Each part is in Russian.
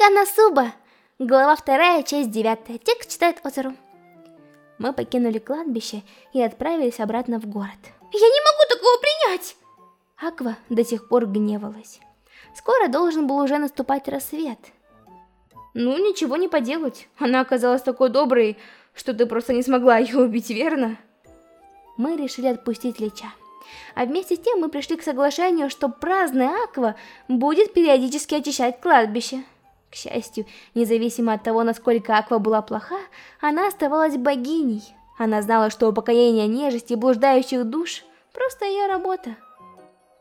Канасуба. Глава 2, часть 9. Текст читает Озеру. Мы покинули кладбище и отправились обратно в город. Я не могу такого принять! Аква до сих пор гневалась. Скоро должен был уже наступать рассвет. Ну, ничего не поделать. Она оказалась такой доброй, что ты просто не смогла ее убить, верно? Мы решили отпустить Лича. А вместе с тем мы пришли к соглашению, что праздная Аква будет периодически очищать кладбище. К счастью, независимо от того, насколько Аква была плоха, она оставалась богиней. Она знала, что упокоение нежити и блуждающих душ – просто ее работа.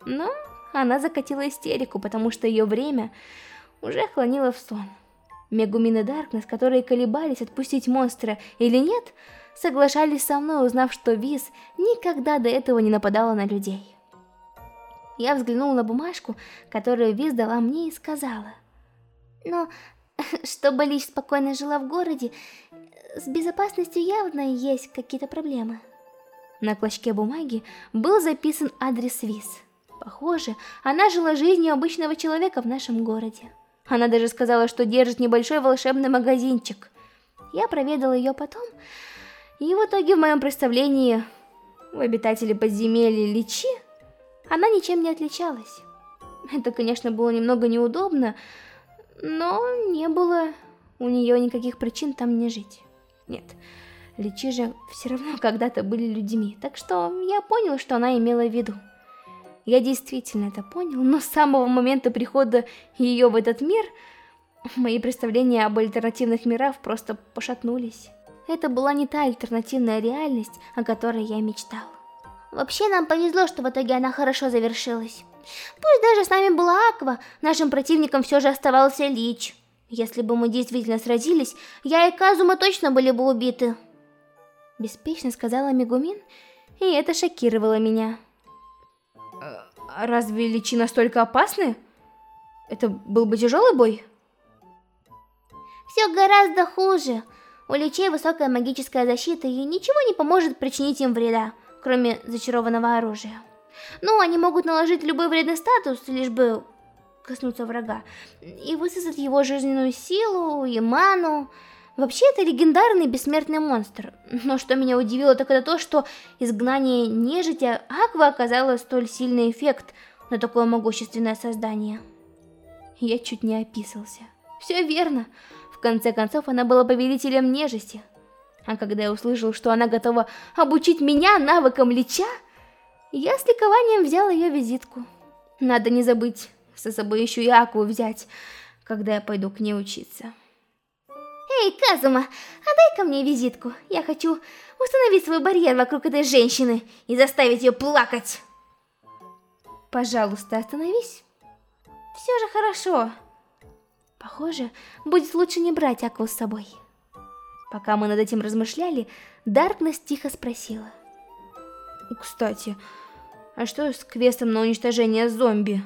Но она закатила истерику, потому что ее время уже клонило в сон. Мегумин и Даркнесс, которые колебались, отпустить монстра или нет, соглашались со мной, узнав, что Виз никогда до этого не нападала на людей. Я взглянула на бумажку, которую Виз дала мне и сказала – но чтобы Лич спокойно жила в городе, с безопасностью явно есть какие-то проблемы. На клочке бумаги был записан адрес Виз. Похоже, она жила жизнью обычного человека в нашем городе. Она даже сказала, что держит небольшой волшебный магазинчик. Я проведала ее потом, и в итоге в моем представлении у обитателей подземелья Личи она ничем не отличалась. Это, конечно, было немного неудобно, но не было у нее никаких причин там не жить. Нет, Личи же все равно когда-то были людьми, так что я понял, что она имела в виду. Я действительно это понял, но с самого момента прихода ее в этот мир, мои представления об альтернативных мирах просто пошатнулись. Это была не та альтернативная реальность, о которой я мечтал. Вообще нам повезло, что в итоге она хорошо завершилась. Пусть даже с нами была Аква, нашим противником все же оставался Лич. Если бы мы действительно сразились, я и Казума точно были бы убиты. Беспечно сказала Мегумин, и это шокировало меня. А разве Личи настолько опасны? Это был бы тяжелый бой? Все гораздо хуже. У Личей высокая магическая защита, и ничего не поможет причинить им вреда, кроме зачарованного оружия. Ну, они могут наложить любой вредный статус, лишь бы коснуться врага, и высосать его жизненную силу и ману. Вообще, это легендарный бессмертный монстр. Но что меня удивило, так это то, что изгнание нежити Аква оказало столь сильный эффект на такое могущественное создание. Я чуть не описался. Все верно. В конце концов, она была повелителем нежити. А когда я услышал, что она готова обучить меня навыкам лича, я с ликованием взял ее визитку. Надо не забыть со собой еще и Акву взять, когда я пойду к ней учиться. Эй, Казума, отдай-ка мне визитку. Я хочу установить свой барьер вокруг этой женщины и заставить ее плакать. Пожалуйста, остановись. Все же хорошо. Похоже, будет лучше не брать Акву с собой. Пока мы над этим размышляли, Даркнесс тихо спросила. Кстати, а что с квестом на уничтожение зомби?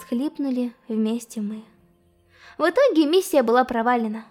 Схлипнули вместе мы. В итоге миссия была провалена.